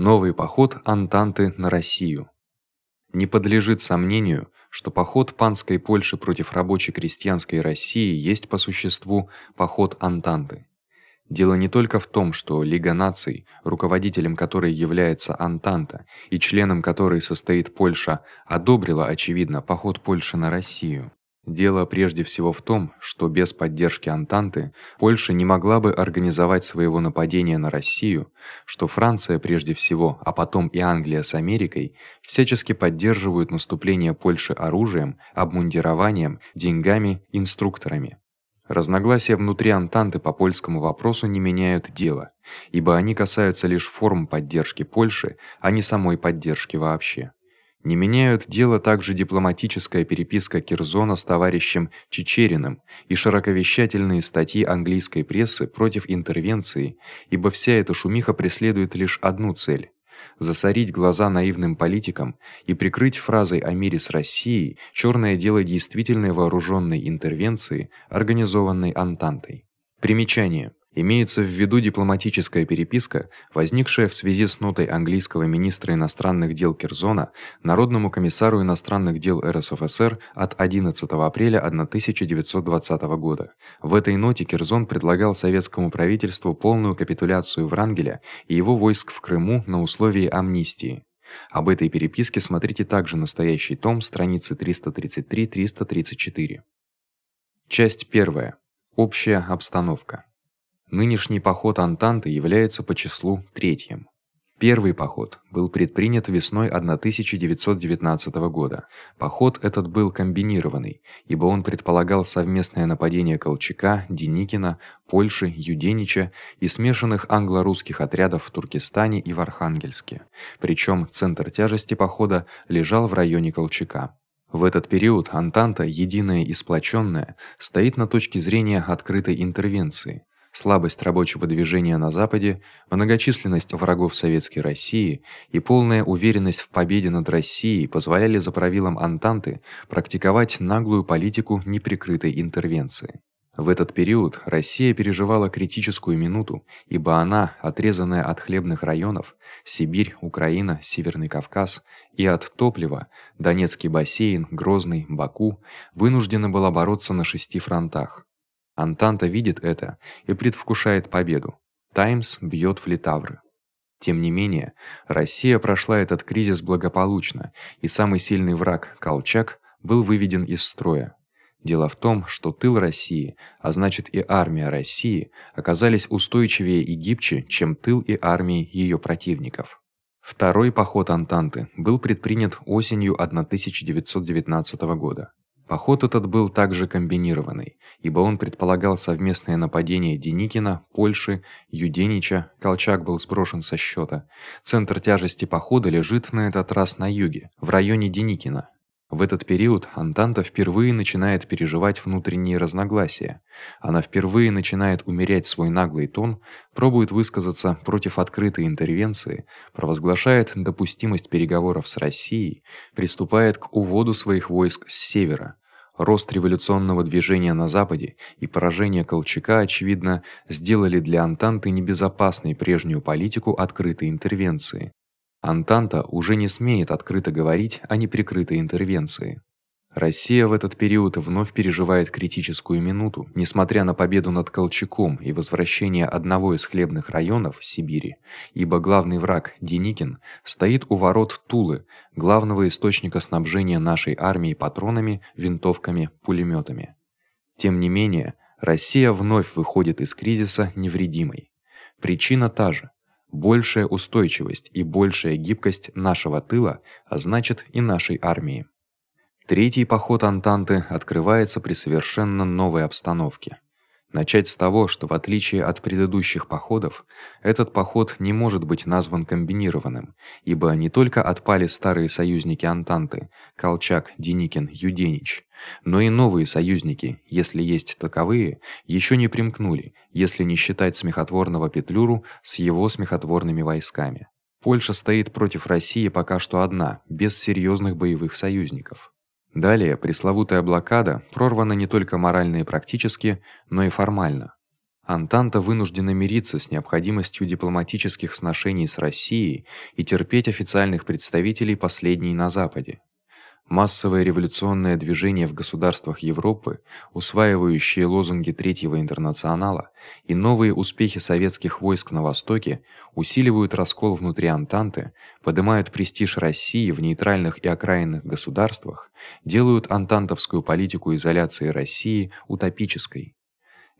Новый поход Антанты на Россию. Не подлежит сомнению, что поход панской Польши против рабоче-крестьянской России есть по существу поход Антанты. Дело не только в том, что Лига наций, руководителем которой является Антанта и членом которой состоит Польша, одобрила очевидно поход Польши на Россию. Дело прежде всего в том, что без поддержки Антанты Польша не могла бы организовать своего нападения на Россию, что Франция прежде всего, а потом и Англия с Америкой всячески поддерживают наступление Польши оружием, обмундированием, деньгами, инструкторами. Разногласия внутри Антанты по польскому вопросу не меняют дело, ибо они касаются лишь форм поддержки Польши, а не самой поддержки вообще. Не меняют дело также дипломатическая переписка Кирзона с товарищем Чечериным и широковещательные статьи английской прессы против интервенции, ибо вся эта шумиха преследует лишь одну цель засорить глаза наивным политикам и прикрыть фразой о мире с Россией чёрное дело действительной вооружённой интервенции, организованной Антантой. Примечание: Имеется в виду дипломатическая переписка, возникшая в связи с нотой английского министра иностранных дел Кирзона народному комиссару иностранных дел РСФСР от 11 апреля 1920 года. В этой ноте Кирзон предлагал советскому правительству полную капитуляцию Врангеля и его войск в Крыму на условии амнистии. Об этой переписке смотрите также настоящий том, страницы 333-334. Часть 1. Общая обстановка. Нынешний поход Антанты является по числу третьим. Первый поход был предпринят весной 1919 года. Поход этот был комбинированный, ибо он предполагал совместное нападение Колчака, Деникина, Польши, Юденича и смешанных англо-русских отрядов в Туркестане и в Архангельске. Причём центр тяжести похода лежал в районе Колчака. В этот период Антанта, единая и сплочённая, стоит на точке зрения открытой интервенции слабость рабочего движения на западе, многочисленность врагов советской России и полная уверенность в победе над Россией позволяли за правилом Антанты практиковать наглую политику неприкрытой интервенции. В этот период Россия переживала критическую минуту, ибо она, отрезанная от хлебных районов Сибирь, Украина, Северный Кавказ и от топлива Донецкий бассейн, Грозный, Баку, вынуждена была бороться на шести фронтах. Антанта видит это и предвкушает победу. Таймс бьёт в Литавры. Тем не менее, Россия прошла этот кризис благополучно, и самый сильный враг Колчак был выведен из строя. Дело в том, что тыл России, а значит и армия России, оказались устойчивее и гибче, чем тыл и армии её противников. Второй поход Антанты был предпринят осенью 1919 года. Поход этот был также комбинированный, ибо он предполагал совместное нападение Деникина, Польши, Юденича, Колчак был сброшен со счёта. Центр тяжести похода лежит на этот раз на юге, в районе Деникина. В этот период Антанта впервые начинает переживать внутренние разногласия. Она впервые начинает умерять свой наглый тон, пробует высказаться против открытой интервенции, провозглашает допустимость переговоров с Россией, приступает к уводу своих войск с севера. Рост революционного движения на западе и поражение Колчака очевидно сделали для Антанты небезопасной прежнюю политику открытой интервенции. Антанта уже не смеет открыто говорить о неприкрытой интервенции. Россия в этот период вновь переживает критическую минуту, несмотря на победу над Колчаком и возвращение одного из хлебных районов Сибири, ибо главный враг Деникин стоит у ворот Тулы, главного источника снабжения нашей армии патронами, винтовками, пулемётами. Тем не менее, Россия вновь выходит из кризиса невредимой. Причина та же: большая устойчивость и большая гибкость нашего тыла, а значит и нашей армии. Третий поход Антанты открывается при совершенно новой обстановке. Начать с того, что в отличие от предыдущих походов, этот поход не может быть назван комбинированным, ибо не только отпали старые союзники Антанты: Колчак, Деникин, Юденич, но и новые союзники, если есть таковые, ещё не примкнули, если не считать смехотворного Петлюру с его смехотворными войсками. Польша стоит против России пока что одна, без серьёзных боевых союзников. Далее пресловутая блокада прорвана не только морально и практически, но и формально. Антанта вынуждена мириться с необходимостью дипломатических сношений с Россией и терпеть официальных представителей последней на западе. Массовое революционное движение в государствах Европы, усваивающие лозунги Третьего интернационала и новые успехи советских войск на востоке усиливают раскол внутри Антанты, поднимают престиж России в нейтральных и окраинных государствах, делают антантовскую политику изоляции России утопической.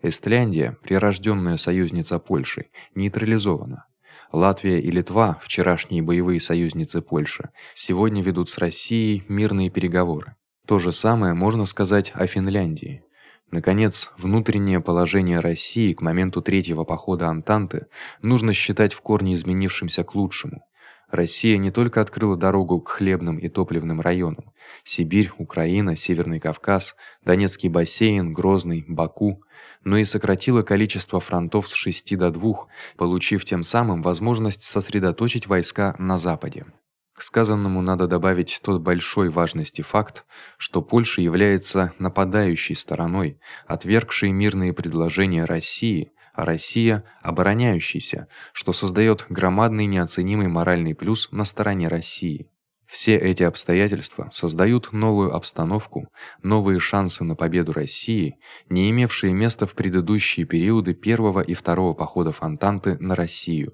Эстляндия, прирождённая союзница Польши, нейтрализована. Латвия и Литва, вчерашние боевые союзницы Польши, сегодня ведут с Россией мирные переговоры. То же самое можно сказать о Финляндии. Наконец, внутреннее положение России к моменту третьего похода Антанты нужно считать в корне изменившимся к лучшему. Россия не только открыла дорогу к хлебным и топливным районам: Сибирь, Украина, Северный Кавказ, Донецкий бассейн, Грозный, Баку, но и сократила количество фронтов с 6 до 2, получив тем самым возможность сосредоточить войска на западе. К сказанному надо добавить тот большой важности факт, что Польша является нападающей стороной, отвергшей мирные предложения России а Россия обороняющейся, что создаёт громадный неоценимый моральный плюс на стороне России. Все эти обстоятельства создают новую обстановку, новые шансы на победу России, не имевшие места в предыдущие периоды первого и второго походов Антанты на Россию.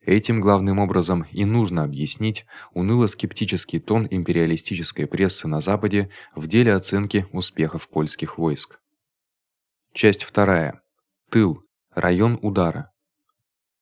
Этим главным образом и нужно объяснить уныло-скептический тон империалистической прессы на западе в деле оценки успехов польских войск. Часть вторая. Тыл. Район удара.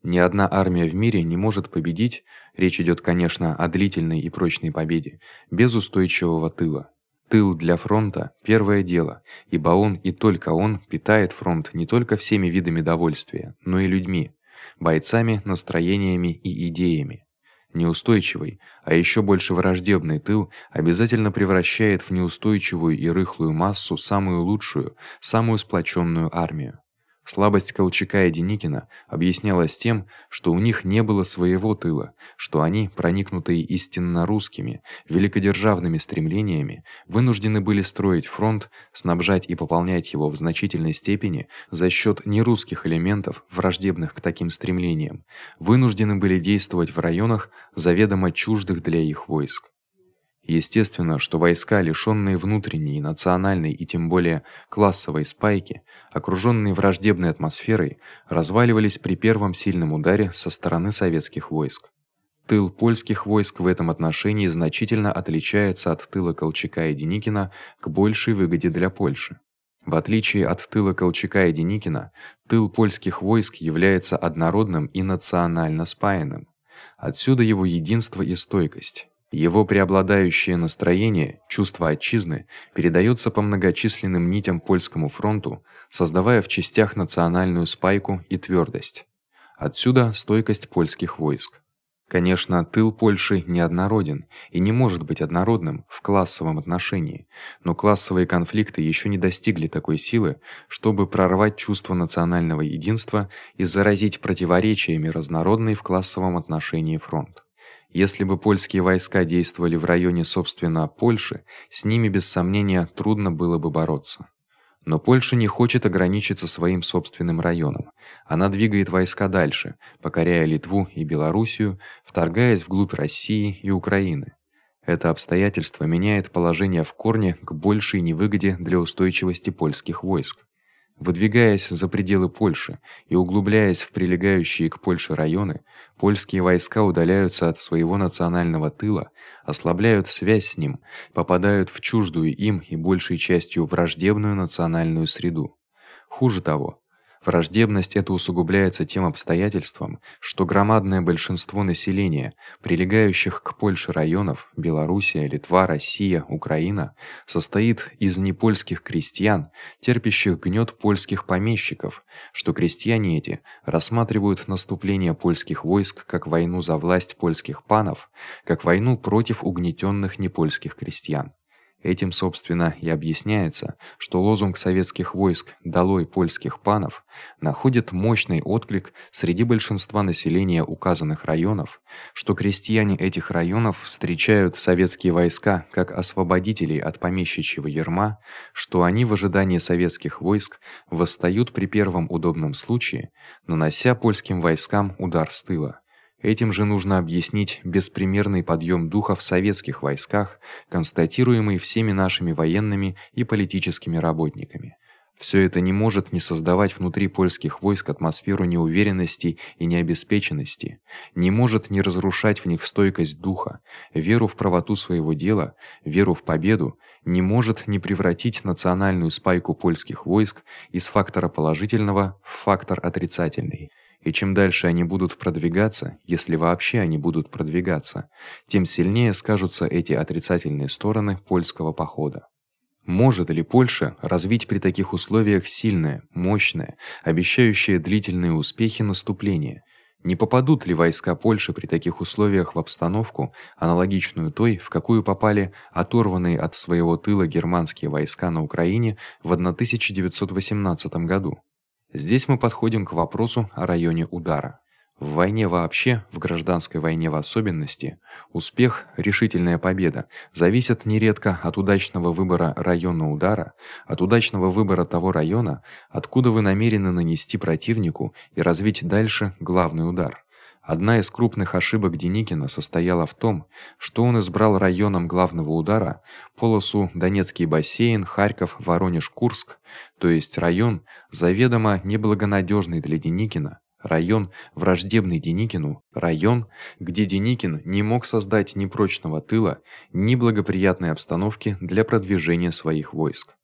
Ни одна армия в мире не может победить, речь идёт, конечно, о длительной и прочной победе, без устойчивого тыла. Тыл для фронта первое дело, ибо он и только он питает фронт не только всеми видами довольствия, но и людьми, бойцами, настроениями и идеями. Неустойчивый, а ещё больше враждебный тыл обязательно превращает в неустойчивую и рыхлую массу самую лучшую, самую сплочённую армию. Слабость Колчака и Деникина объяснялась тем, что у них не было своего тыла, что они, проникнутые истинно русскими, великодержавными стремлениями, вынуждены были строить фронт, снабжать и пополнять его в значительной степени за счёт нерусских элементов, враждебных к таким стремлениям, вынуждены были действовать в районах, заведомо чуждых для их войск. Естественно, что войска, лишённые внутренней, национальной и тем более классовой спайки, окружённые враждебной атмосферой, разваливались при первом сильном ударе со стороны советских войск. Тыл польских войск в этом отношении значительно отличается от тыла Колчака и Деникина к большей выгоде для Польши. В отличие от тыла Колчака и Деникина, тыл польских войск является однородным и национально спаянным. Отсюда его единство и стойкость. Его преобладающее настроение, чувство отчизны, передаётся по многочисленным нитям польскому фронту, создавая в частях национальную спайку и твёрдость. Отсюда стойкость польских войск. Конечно, тыл Польши неоднороден и не может быть однородным в классовом отношении, но классовые конфликты ещё не достигли такой силы, чтобы прорвать чувство национального единства и заразить противоречиями разнородный в классовом отношении фронт. Если бы польские войска действовали в районе собственно Польши, с ними без сомнения трудно было бы бороться. Но Польша не хочет ограничиться своим собственным районом. Она двигает войска дальше, покоряя Литву и Белоруссию, вторгаясь вглубь России и Украины. Это обстоятельство меняет положение в корне к большей невыгоде для устойчивости польских войск. Выдвигаясь за пределы Польши и углубляясь в прилегающие к Польше районы, польские войска удаляются от своего национального тыла, ослабляют связь с ним, попадают в чуждую им и большей частью враждебную национальную среду. Хуже того, Враждебность эта усугубляется тем обстоятельством, что громадное большинство населения, прилегающих к Польше районов Белоруссия, Литва, Россия, Украина, состоит из непольских крестьян, терпящих гнёт польских помещиков, что крестьяне эти рассматривают наступление польских войск как войну за власть польских панов, как войну против угнетённых непольских крестьян. Этим, собственно, и объясняется, что лозунг советских войск "Долой польских панов" находит мощный отклик среди большинства населения указанных районов, что крестьяне этих районов встречают советские войска как освободителей от помещичьего ярма, что они в ожидании советских войск восстают при первом удобном случае, нанося польским войскам удар с тыла. Этим же нужно объяснить беспримерный подъём духа в советских войсках, констатируемый всеми нашими военными и политическими работниками. Всё это не может не создавать внутри польских войск атмосферу неуверенности и необеспеченности, не может не разрушать в них стойкость духа, веру в правоту своего дела, веру в победу, не может не превратить национальную спайку польских войск из фактора положительного в фактор отрицательный. И чем дальше они будут продвигаться, если вообще они будут продвигаться, тем сильнее скажутся эти отрицательные стороны польского похода. Может ли Польша развить при таких условиях сильное, мощное, обещающее длительные успехи наступление? Не попадут ли войска Польши при таких условиях в обстановку, аналогичную той, в какую попали оторванные от своего тыла германские войска на Украине в 1918 году? Здесь мы подходим к вопросу о районе удара. В войне вообще, в гражданской войне в особенности, успех, решительная победа зависят нередко от удачного выбора района удара, от удачного выбора того района, откуда вы намерены нанести противнику и развить дальше главный удар. Одна из крупных ошибок Деникина состояла в том, что он избрал районом главного удара полосу Донецкий бассейн, Харьков, Воронеж, Курск, то есть район заведомо неблагонадежный для Деникина, район враждебный Деникину, район, где Деникин не мог создать ни прочного тыла, ни благоприятной обстановки для продвижения своих войск.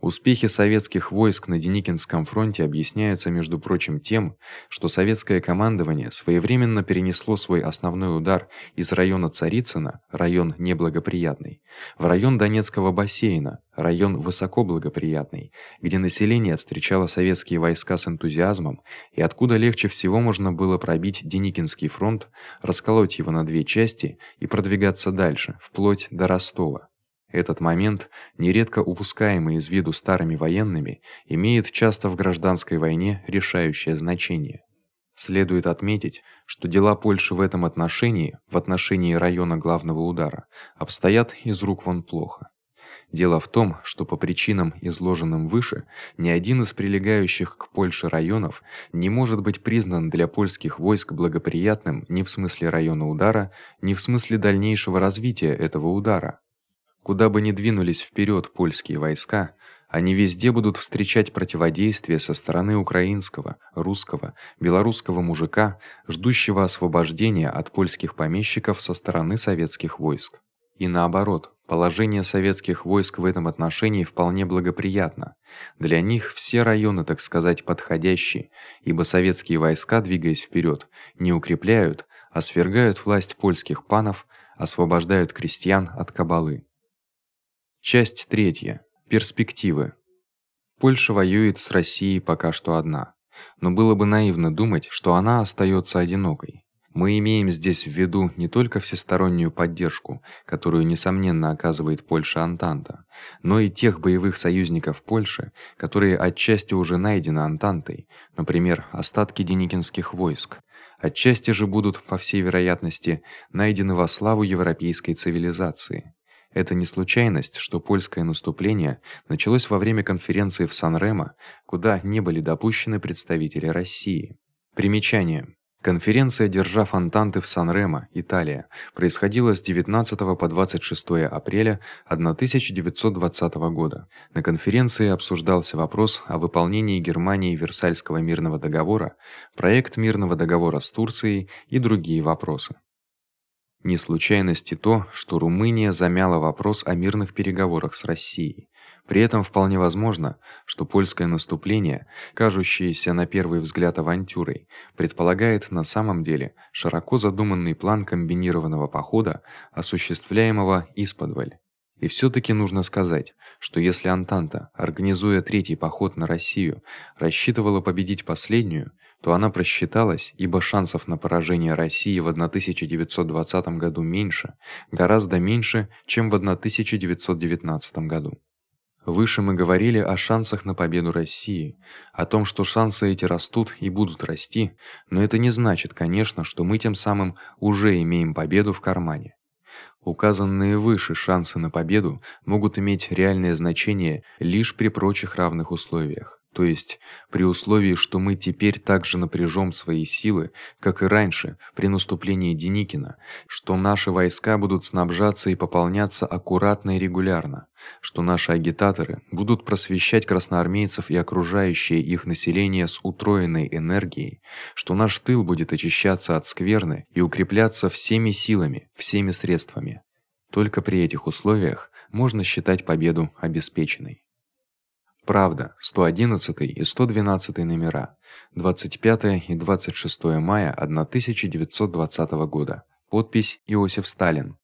Успехи советских войск на Деникинском фронте объясняются, между прочим, тем, что советское командование своевременно перенесло свой основной удар из района Царицына, район неблагоприятный, в район Донецкого бассейна, район высокоблагоприятный, где население встречало советские войска с энтузиазмом и откуда легче всего можно было пробить Деникинский фронт, расколоть его на две части и продвигаться дальше, вплоть до Ростова. Этот момент, нередко упускаемый из виду старыми военными, имеет часто в гражданской войне решающее значение. Следует отметить, что дела Польши в этом отношении, в отношении района главного удара, обстоят из рук вон плохо. Дело в том, что по причинам, изложенным выше, ни один из прилегающих к Польше районов не может быть признан для польских войск благоприятным ни в смысле района удара, ни в смысле дальнейшего развития этого удара. Куда бы ни двинулись вперед польские войска, они везде будут встречать противодействие со стороны украинского, русского, белорусского мужика, ждущего освобождения от польских помещиков со стороны советских войск. И наоборот, положение советских войск в этом отношении вполне благоприятно. Для них все районы, так сказать, подходящие, ибо советские войска, двигаясь вперед, не укрепляют, а свергают власть польских панов, освобождают крестьян от кабалы. Часть третья. Перспективы. Польша воюет с Россией пока что одна. Но было бы наивно думать, что она остаётся одинокой. Мы имеем здесь в виду не только всестороннюю поддержку, которую несомненно оказывает Польша Антанта, но и тех боевых союзников Польши, которые отчасти уже найдены Антантой, например, остатки деникинских войск. Отчасти же будут, по всей вероятности, найдены во славу европейской цивилизации. Это не случайность, что польское наступление началось во время конференции в Сан-Ремо, куда не были допущены представители России. Примечание: Конференция держав Антанты в Сан-Ремо, Италия, происходила с 19 по 26 апреля 1920 года. На конференции обсуждался вопрос о выполнении Германией Версальского мирного договора, проект мирного договора с Турцией и другие вопросы. Не случайность и то, что Румыния замяла вопрос о мирных переговорах с Россией. При этом вполне возможно, что польское наступление, кажущееся на первый взгляд авантюрой, предполагает на самом деле широко задуманный план комбинированного похода, осуществляемого исподволь. И все таки нужно сказать, что если Антанта, организуя третий поход на Россию, рассчитывала победить последнюю, то она просчиталась, ибо шансов на поражение России в 1920 году меньше, гораздо меньше, чем в 1919 году. Выше мы говорили о шансах на победу России, о том, что шансы эти растут и будут расти, но это не значит, конечно, что мы тем самым уже имеем победу в кармане. Указанные выше шансы на победу могут иметь реальное значение лишь при прочих равных условиях то есть при условии, что мы теперь так же напряжём свои силы, как и раньше при наступлении Деникина, что наши войска будут снабжаться и пополняться аккуратно и регулярно, что наши агитаторы будут просвещать красноармейцев и окружающее их население с утроенной энергией, что наш тыл будет очищаться от скверны и укрепляться всеми силами, всеми средствами. Только при этих условиях можно считать победу обеспеченной. Правда, 111 и 112 номера. 25 и 26 мая 1920 года. Подпись Иосиф Сталин.